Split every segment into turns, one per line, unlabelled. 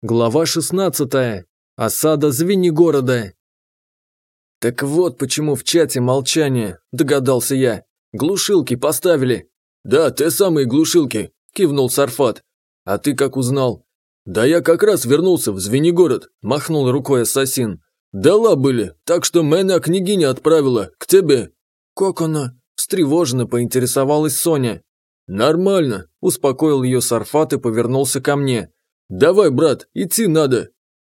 Глава 16. Осада Звенигорода. «Так вот почему в чате молчание», – догадался я. «Глушилки поставили». «Да, те самые глушилки», – кивнул Сарфат. «А ты как узнал?» «Да я как раз вернулся в Звенигород», – махнул рукой ассасин. «Дала были, так что меня княгиня отправила, к тебе». «Как она?» – встревоженно поинтересовалась Соня. «Нормально», – успокоил ее Сарфат и повернулся ко мне. «Давай, брат, идти надо».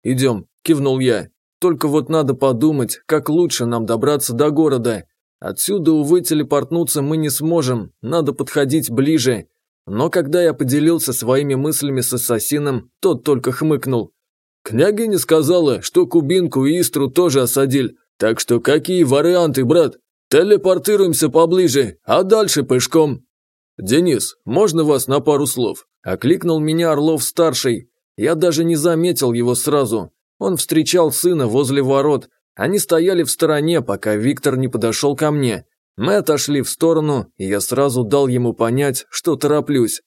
«Идем», – кивнул я. «Только вот надо подумать, как лучше нам добраться до города. Отсюда, увы, телепортнуться мы не сможем, надо подходить ближе». Но когда я поделился своими мыслями с ассасином, тот только хмыкнул. «Княгиня сказала, что Кубинку и Истру тоже осадили, так что какие варианты, брат? Телепортируемся поближе, а дальше пешком». «Денис, можно вас на пару слов?» Окликнул меня Орлов-старший. Я даже не заметил его сразу. Он встречал сына возле ворот. Они стояли в стороне, пока Виктор не подошел ко мне. Мы отошли в сторону, и я сразу дал ему понять, что тороплюсь.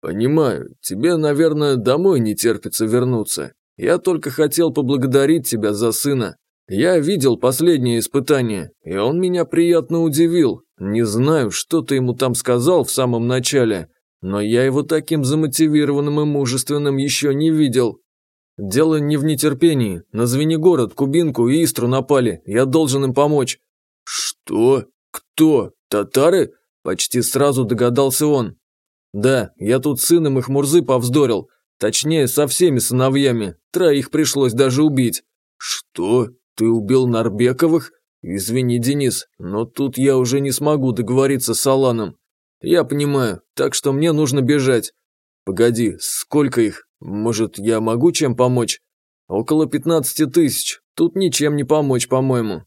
«Понимаю, тебе, наверное, домой не терпится вернуться. Я только хотел поблагодарить тебя за сына. Я видел последнее испытание, и он меня приятно удивил. Не знаю, что ты ему там сказал в самом начале, но я его таким замотивированным и мужественным еще не видел. Дело не в нетерпении. На Звенигород, Кубинку и Истру напали. Я должен им помочь. Что? Кто? Татары? Почти сразу догадался он. Да, я тут сыном их Мурзы повздорил. Точнее, со всеми сыновьями. Троих пришлось даже убить. Что? Ты убил Нарбековых? Извини, Денис, но тут я уже не смогу договориться с Аланом. «Я понимаю, так что мне нужно бежать». «Погоди, сколько их? Может, я могу чем помочь?» «Около пятнадцати тысяч. Тут ничем не помочь, по-моему».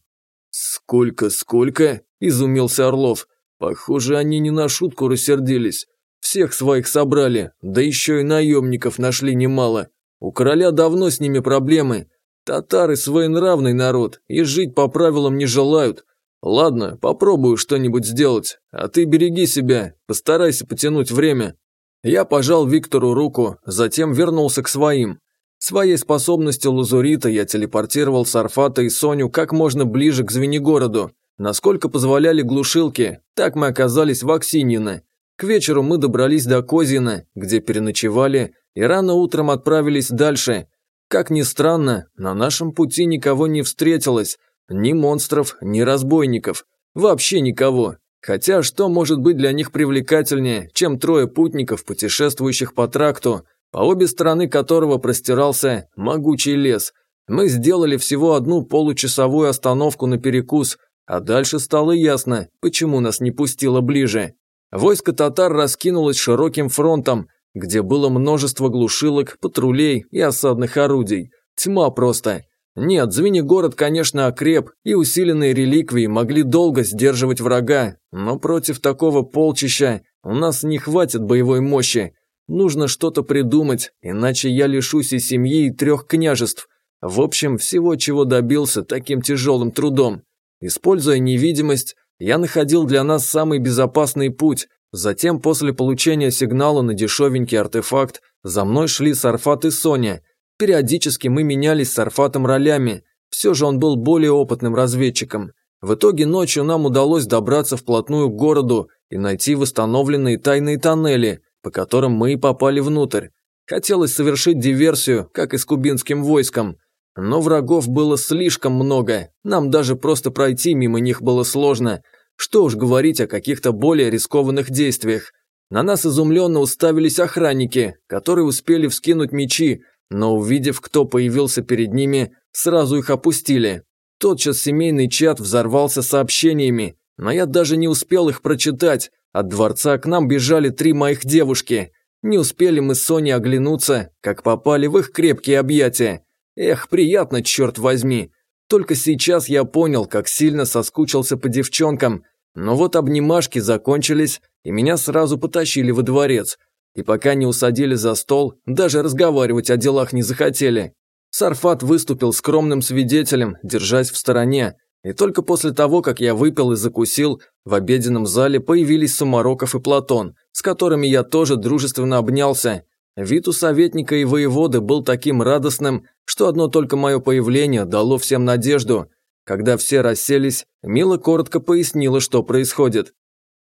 «Сколько, сколько?» – изумился Орлов. «Похоже, они не на шутку рассердились. Всех своих собрали, да еще и наемников нашли немало. У короля давно с ними проблемы. Татары своенравный народ и жить по правилам не желают. «Ладно, попробую что-нибудь сделать, а ты береги себя, постарайся потянуть время». Я пожал Виктору руку, затем вернулся к своим. Своей способностью лазурита я телепортировал Сарфата и Соню как можно ближе к Звенигороду. Насколько позволяли глушилки, так мы оказались в Аксиньино. К вечеру мы добрались до Козина, где переночевали, и рано утром отправились дальше. Как ни странно, на нашем пути никого не встретилось, ни монстров, ни разбойников. Вообще никого. Хотя что может быть для них привлекательнее, чем трое путников, путешествующих по тракту, по обе стороны которого простирался могучий лес. Мы сделали всего одну получасовую остановку на перекус, а дальше стало ясно, почему нас не пустило ближе. Войско татар раскинулось широким фронтом, где было множество глушилок, патрулей и осадных орудий. Тьма просто. Нет, Звенигород, конечно, окреп, и усиленные реликвии могли долго сдерживать врага, но против такого полчища у нас не хватит боевой мощи. Нужно что-то придумать, иначе я лишусь и семьи, и трех княжеств. В общем, всего, чего добился таким тяжелым трудом. Используя невидимость, я находил для нас самый безопасный путь. Затем, после получения сигнала на дешевенький артефакт, за мной шли Сарфат и Соня – Периодически мы менялись с Арфатом ролями, все же он был более опытным разведчиком. В итоге ночью нам удалось добраться вплотную к городу и найти восстановленные тайные тоннели, по которым мы и попали внутрь. Хотелось совершить диверсию, как и с кубинским войском, но врагов было слишком много, нам даже просто пройти мимо них было сложно. Что уж говорить о каких-то более рискованных действиях. На нас изумленно уставились охранники, которые успели вскинуть мечи, но увидев, кто появился перед ними, сразу их опустили. Тотчас семейный чат взорвался сообщениями, но я даже не успел их прочитать. От дворца к нам бежали три моих девушки. Не успели мы с Соней оглянуться, как попали в их крепкие объятия. Эх, приятно, черт возьми. Только сейчас я понял, как сильно соскучился по девчонкам. Но вот обнимашки закончились, и меня сразу потащили во дворец – и пока не усадили за стол, даже разговаривать о делах не захотели. Сарфат выступил скромным свидетелем, держась в стороне, и только после того, как я выпил и закусил, в обеденном зале появились Сумароков и Платон, с которыми я тоже дружественно обнялся. Вид у советника и воеводы был таким радостным, что одно только мое появление дало всем надежду. Когда все расселись, Мила коротко пояснила, что происходит.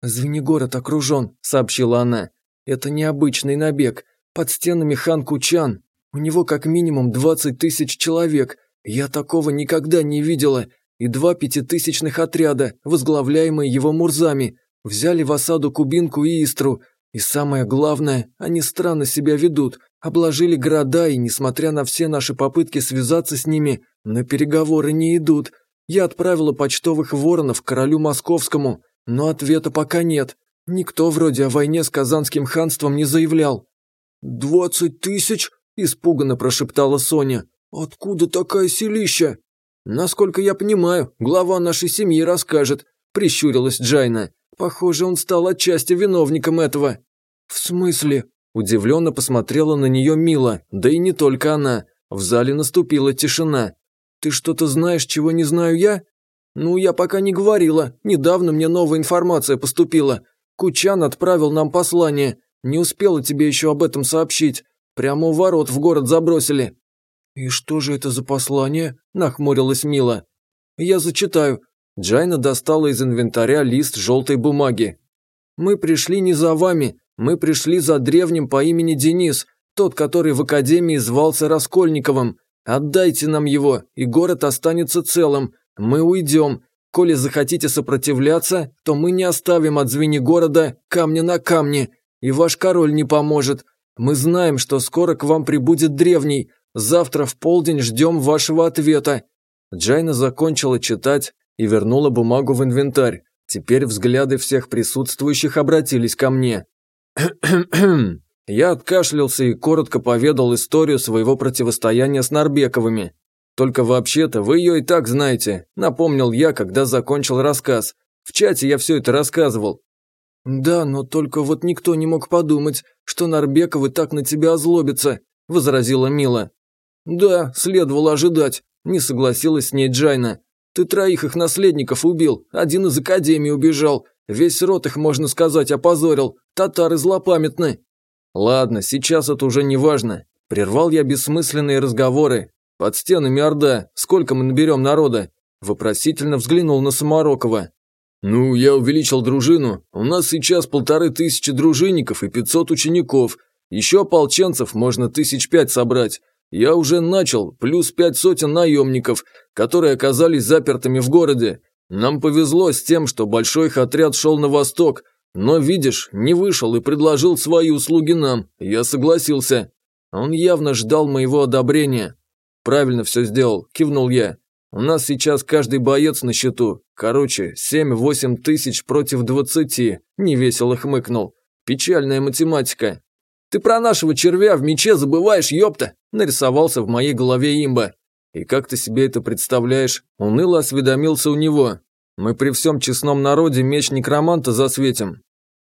«Звенигород окружен», – сообщила она. «Это необычный набег. Под стенами хан Кучан. У него как минимум 20 тысяч человек. Я такого никогда не видела. И два пятитысячных отряда, возглавляемые его мурзами, взяли в осаду Кубинку и Истру. И самое главное, они странно себя ведут, обложили города и, несмотря на все наши попытки связаться с ними, на переговоры не идут. Я отправила почтовых воронов к королю московскому, но ответа пока нет. Никто вроде о войне с Казанским ханством не заявлял. «Двадцать тысяч?» – испуганно прошептала Соня. «Откуда такая селища?» «Насколько я понимаю, глава нашей семьи расскажет», – прищурилась Джайна. Похоже, он стал отчасти виновником этого. В смысле? Удивленно посмотрела на нее Мила, да и не только она. В зале наступила тишина. Ты что-то знаешь, чего не знаю я? Ну, я пока не говорила. Недавно мне новая информация поступила. Кучан отправил нам послание. Не успела тебе еще об этом сообщить. Прямо у ворот в город забросили. И что же это за послание? Нахмурилась Мила. Я зачитаю. Джайна достала из инвентаря лист желтой бумаги. «Мы пришли не за вами, мы пришли за древним по имени Денис, тот, который в Академии звался Раскольниковым. Отдайте нам его, и город останется целым. Мы уйдем. Коли захотите сопротивляться, то мы не оставим от звени города камня на камне, и ваш король не поможет. Мы знаем, что скоро к вам прибудет древний. Завтра в полдень ждем вашего ответа». Джайна закончила читать, и вернула бумагу в инвентарь. Теперь взгляды всех присутствующих обратились ко мне. Я откашлялся и коротко поведал историю своего противостояния с Нарбековыми. Только вообще-то вы ее и так знаете, напомнил я, когда закончил рассказ. В чате я все это рассказывал. Да, но только вот никто не мог подумать, что Нарбековы так на тебя озлобятся, возразила Мила. Да, следовало ожидать, не согласилась с ней Джайна. Ты троих их наследников убил, один из академии убежал, весь род их, можно сказать, опозорил, татары злопамятны». «Ладно, сейчас это уже не важно. Прервал я бессмысленные разговоры. Под стенами Орда, сколько мы наберем народа?» Вопросительно взглянул на Самарокова. «Ну, я увеличил дружину. У нас сейчас полторы тысячи дружинников и пятьсот учеников. Еще ополченцев можно тысяч пять собрать. Я уже начал, плюс пять сотен наемников, которые оказались запертыми в городе. Нам повезло с тем, что большой их отряд шел на восток, но, видишь, не вышел и предложил свои услуги нам. Я согласился. Он явно ждал моего одобрения. Правильно все сделал, кивнул я. У нас сейчас каждый боец на счету. Короче, семь-восемь тысяч против двадцати. Невесело хмыкнул. Печальная математика. Ты про нашего червя в мече забываешь, ёпта!» Нарисовался в моей голове имба. «И как ты себе это представляешь?» Уныло осведомился у него. «Мы при всем честном народе меч некроманта засветим».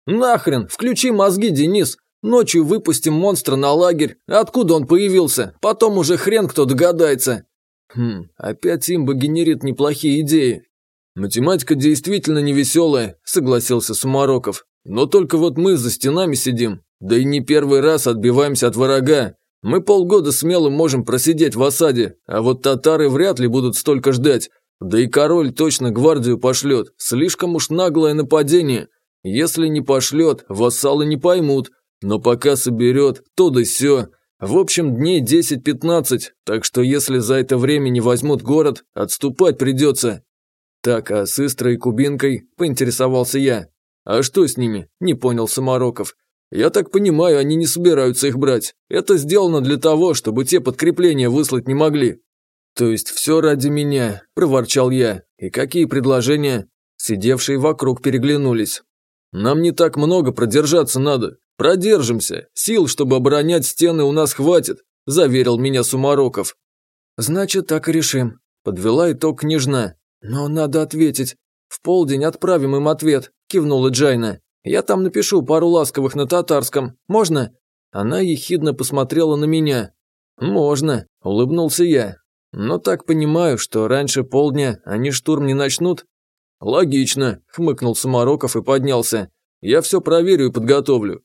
«Нахрен! Включи мозги, Денис! Ночью выпустим монстра на лагерь. Откуда он появился? Потом уже хрен кто догадается». «Хм, опять имба генерит неплохие идеи». «Математика действительно невеселая», – согласился Сумароков. «Но только вот мы за стенами сидим, да и не первый раз отбиваемся от врага. Мы полгода смело можем просидеть в осаде, а вот татары вряд ли будут столько ждать. Да и король точно гвардию пошлет, слишком уж наглое нападение. Если не пошлет, вассалы не поймут, но пока соберет, то да сё. В общем, дней 10-15, так что если за это время не возьмут город, отступать придется. Так, а с Истрой и Кубинкой поинтересовался я. А что с ними? Не понял Самароков. Я так понимаю, они не собираются их брать. Это сделано для того, чтобы те подкрепления выслать не могли. То есть все ради меня, проворчал я. И какие предложения? Сидевшие вокруг переглянулись. Нам не так много продержаться надо. Продержимся. Сил, чтобы оборонять стены, у нас хватит, заверил меня Сумароков. Значит, так и решим. Подвела итог княжна. Но надо ответить. В полдень отправим им ответ, кивнула Джайна. Я там напишу пару ласковых на татарском. Можно?» Она ехидно посмотрела на меня. «Можно», – улыбнулся я. «Но так понимаю, что раньше полдня они штурм не начнут?» «Логично», – хмыкнул Самароков и поднялся. «Я все проверю и подготовлю».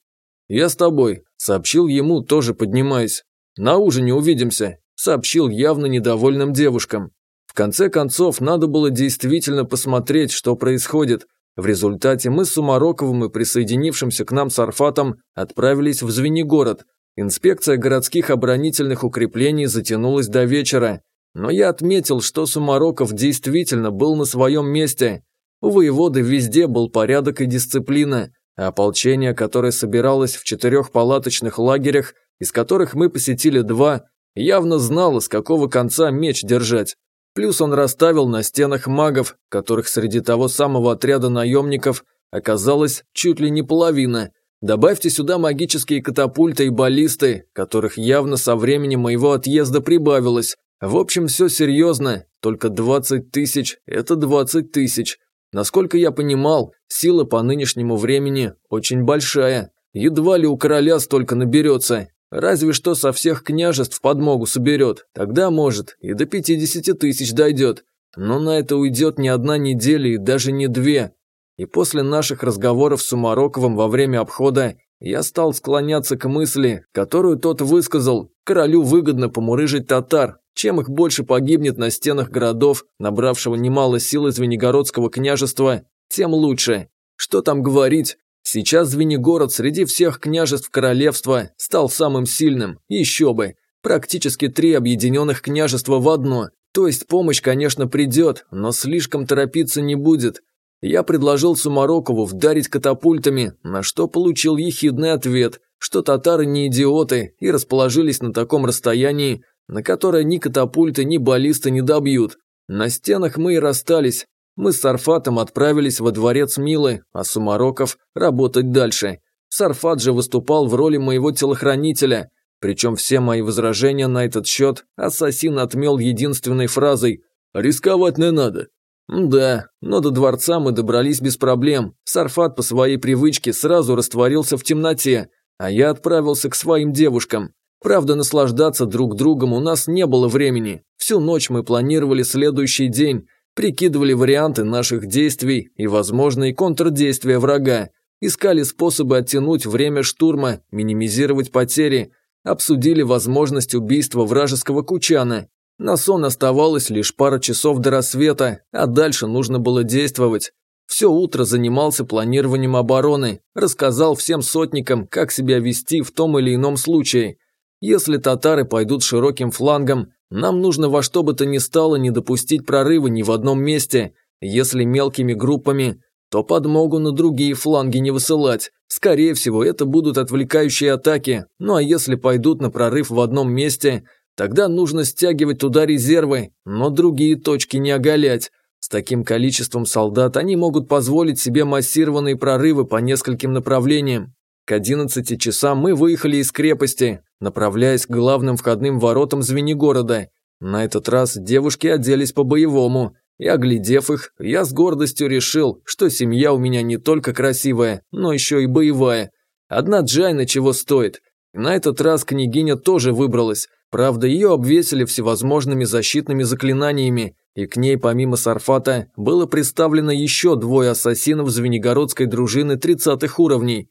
«Я с тобой», – сообщил ему, тоже поднимаясь. «На ужине увидимся», – сообщил явно недовольным девушкам. В конце концов, надо было действительно посмотреть, что происходит. В результате мы с Сумароковым и присоединившимся к нам с Арфатом отправились в Звенигород. Инспекция городских оборонительных укреплений затянулась до вечера. Но я отметил, что Сумароков действительно был на своем месте. У воеводы везде был порядок и дисциплина, ополчение, которое собиралось в четырех палаточных лагерях, из которых мы посетили два, явно знало, с какого конца меч держать. Плюс он расставил на стенах магов, которых среди того самого отряда наемников оказалось чуть ли не половина. Добавьте сюда магические катапульты и баллисты, которых явно со времени моего отъезда прибавилось. В общем, все серьезно, только 20 тысяч – это 20 тысяч. Насколько я понимал, сила по нынешнему времени очень большая. Едва ли у короля столько наберется, Разве что со всех княжеств подмогу соберет, тогда, может, и до 50 тысяч дойдет. Но на это уйдет не одна неделя и даже не две. И после наших разговоров с Сумароковым во время обхода я стал склоняться к мысли, которую тот высказал, королю выгодно помурыжить татар, чем их больше погибнет на стенах городов, набравшего немало сил из Венегородского княжества, тем лучше. Что там говорить, Сейчас Звенигород среди всех княжеств королевства стал самым сильным, еще бы. Практически три объединенных княжества в одно. То есть помощь, конечно, придет, но слишком торопиться не будет. Я предложил Сумарокову вдарить катапультами, на что получил ехидный ответ, что татары не идиоты и расположились на таком расстоянии, на которое ни катапульты, ни баллисты не добьют. На стенах мы и расстались, мы с Сарфатом отправились во дворец Милы, а Сумароков – работать дальше. Сарфат же выступал в роли моего телохранителя, причем все мои возражения на этот счет ассасин отмел единственной фразой «Рисковать не надо». Да, но до дворца мы добрались без проблем. Сарфат по своей привычке сразу растворился в темноте, а я отправился к своим девушкам. Правда, наслаждаться друг другом у нас не было времени. Всю ночь мы планировали следующий день, Прикидывали варианты наших действий и возможные контрдействия врага, искали способы оттянуть время штурма, минимизировать потери, обсудили возможность убийства вражеского кучана. На сон оставалось лишь пара часов до рассвета, а дальше нужно было действовать. Все утро занимался планированием обороны, рассказал всем сотникам, как себя вести в том или ином случае. Если татары пойдут широким флангом, нам нужно во что бы то ни стало не допустить прорыва ни в одном месте. Если мелкими группами, то подмогу на другие фланги не высылать. Скорее всего, это будут отвлекающие атаки. Ну а если пойдут на прорыв в одном месте, тогда нужно стягивать туда резервы, но другие точки не оголять. С таким количеством солдат они могут позволить себе массированные прорывы по нескольким направлениям. К 11 часам мы выехали из крепости, направляясь к главным входным воротам Звенигорода. На этот раз девушки оделись по-боевому, и, оглядев их, я с гордостью решил, что семья у меня не только красивая, но еще и боевая. Одна Джайна чего стоит. На этот раз княгиня тоже выбралась, правда ее обвесили всевозможными защитными заклинаниями, и к ней помимо Сарфата было представлено еще двое ассасинов Звенигородской дружины 30-х уровней.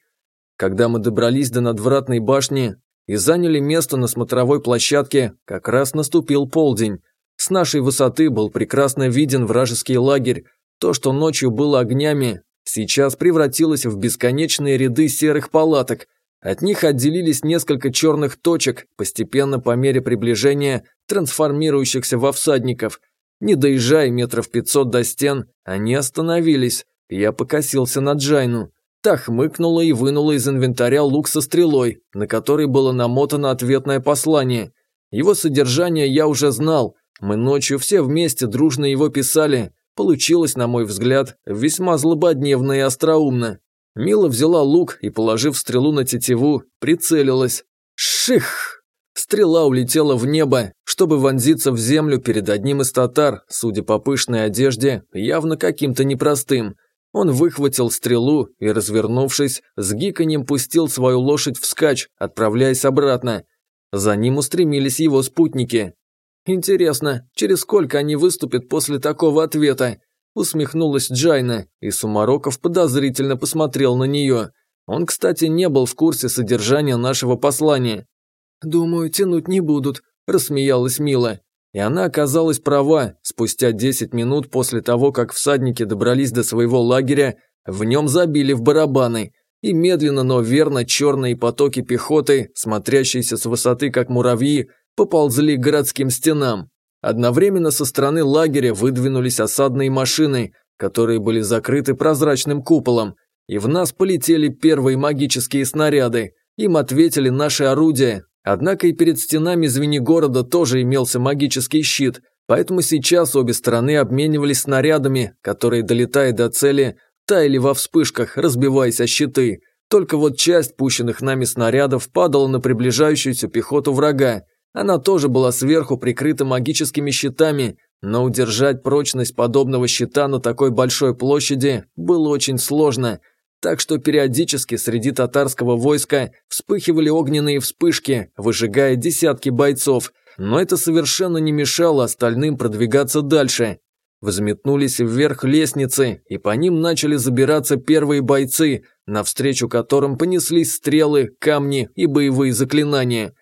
Когда мы добрались до надвратной башни, и заняли место на смотровой площадке, как раз наступил полдень. С нашей высоты был прекрасно виден вражеский лагерь. То, что ночью было огнями, сейчас превратилось в бесконечные ряды серых палаток. От них отделились несколько черных точек, постепенно по мере приближения трансформирующихся во всадников. Не доезжая метров пятьсот до стен, они остановились. Я покосился на Джайну. Та хмыкнула и вынула из инвентаря лук со стрелой, на который было намотано ответное послание. Его содержание я уже знал. Мы ночью все вместе дружно его писали. Получилось, на мой взгляд, весьма злободневно и остроумно. Мила взяла лук и, положив стрелу на тетиву, прицелилась. Ших! Стрела улетела в небо, чтобы вонзиться в землю перед одним из татар, судя по пышной одежде, явно каким-то непростым – он выхватил стрелу и, развернувшись, с гиканьем пустил свою лошадь вскачь, отправляясь обратно. За ним устремились его спутники. «Интересно, через сколько они выступят после такого ответа?» Усмехнулась Джайна, и Сумароков подозрительно посмотрел на нее. Он, кстати, не был в курсе содержания нашего послания. «Думаю, тянуть не будут», – рассмеялась Мила. И она оказалась права. Спустя 10 минут после того, как всадники добрались до своего лагеря, в нем забили в барабаны. И медленно, но верно черные потоки пехоты, смотрящиеся с высоты как муравьи, поползли к городским стенам. Одновременно со стороны лагеря выдвинулись осадные машины, которые были закрыты прозрачным куполом, и в нас полетели первые магические снаряды. Им ответили наши орудия, Однако и перед стенами Звенигорода тоже имелся магический щит, поэтому сейчас обе стороны обменивались снарядами, которые, долетая до цели, таяли во вспышках, разбиваясь о щиты. Только вот часть пущенных нами снарядов падала на приближающуюся пехоту врага. Она тоже была сверху прикрыта магическими щитами, но удержать прочность подобного щита на такой большой площади было очень сложно – так что периодически среди татарского войска вспыхивали огненные вспышки, выжигая десятки бойцов, но это совершенно не мешало остальным продвигаться дальше. Взметнулись вверх лестницы, и по ним начали забираться первые бойцы, навстречу которым понеслись стрелы, камни и боевые заклинания.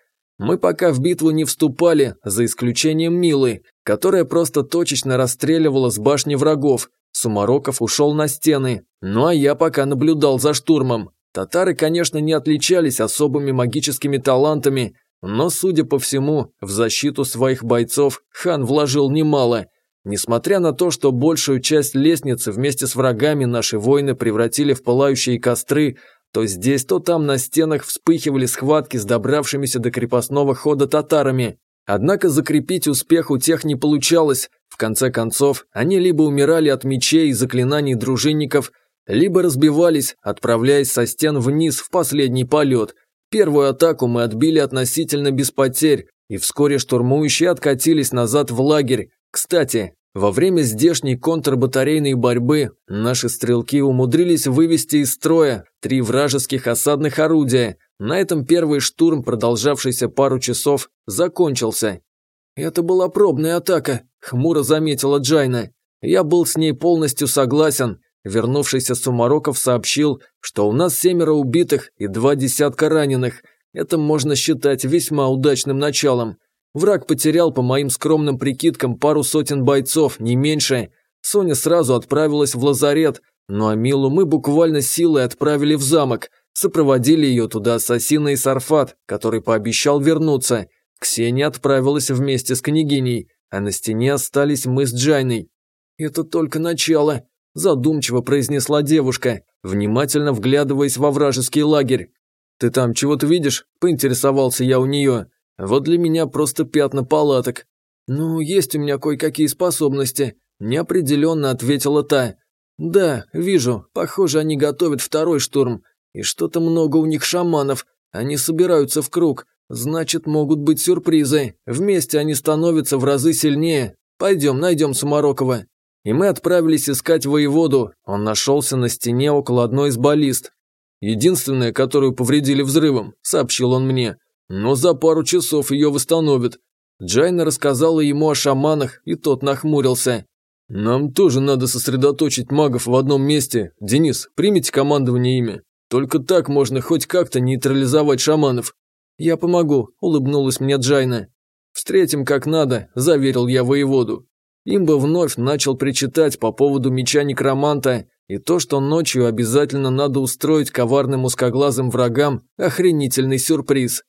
Мы пока в битву не вступали, за исключением Милы, которая просто точечно расстреливала с башни врагов, Сумароков ушел на стены, ну а я пока наблюдал за штурмом. Татары, конечно, не отличались особыми магическими талантами, но, судя по всему, в защиту своих бойцов хан вложил немало. Несмотря на то, что большую часть лестницы вместе с врагами наши воины превратили в пылающие костры, то здесь, то там на стенах вспыхивали схватки с добравшимися до крепостного хода татарами. Однако закрепить успех у тех не получалось, в конце концов, они либо умирали от мечей и заклинаний дружинников, либо разбивались, отправляясь со стен вниз в последний полет. Первую атаку мы отбили относительно без потерь, и вскоре штурмующие откатились назад в лагерь. Кстати, во время здешней контрбатарейной борьбы наши стрелки умудрились вывести из строя три вражеских осадных орудия. На этом первый штурм, продолжавшийся пару часов, закончился. Это была пробная атака, Хмуро заметила Джайна. Я был с ней полностью согласен. Вернувшийся Сумароков сообщил, что у нас семеро убитых и два десятка раненых. Это можно считать весьма удачным началом. Враг потерял, по моим скромным прикидкам, пару сотен бойцов, не меньше. Соня сразу отправилась в лазарет, ну а Милу мы буквально силой отправили в замок. Сопроводили ее туда Ассасина и Сарфат, который пообещал вернуться. Ксения отправилась вместе с княгиней а на стене остались мы с Джайной. «Это только начало», – задумчиво произнесла девушка, внимательно вглядываясь во вражеский лагерь. «Ты там чего-то видишь?» – поинтересовался я у нее. «Вот для меня просто пятна палаток». «Ну, есть у меня кое-какие способности», – неопределенно ответила та. «Да, вижу. Похоже, они готовят второй штурм. И что-то много у них шаманов. Они собираются в круг. Значит, могут быть сюрпризы. Вместе они становятся в разы сильнее. Пойдем, найдем Сумарокова. И мы отправились искать воеводу. Он нашелся на стене около одной из баллист. Единственная, которую повредили взрывом, сообщил он мне. Но за пару часов ее восстановят. Джайна рассказала ему о шаманах, и тот нахмурился. «Нам тоже надо сосредоточить магов в одном месте. Денис, примите командование ими. Только так можно хоть как-то нейтрализовать шаманов. «Я помогу», – улыбнулась мне Джайна. «Встретим как надо», – заверил я воеводу. Имба вновь начал причитать по поводу меча некроманта и то, что ночью обязательно надо устроить коварным узкоглазым врагам охренительный сюрприз.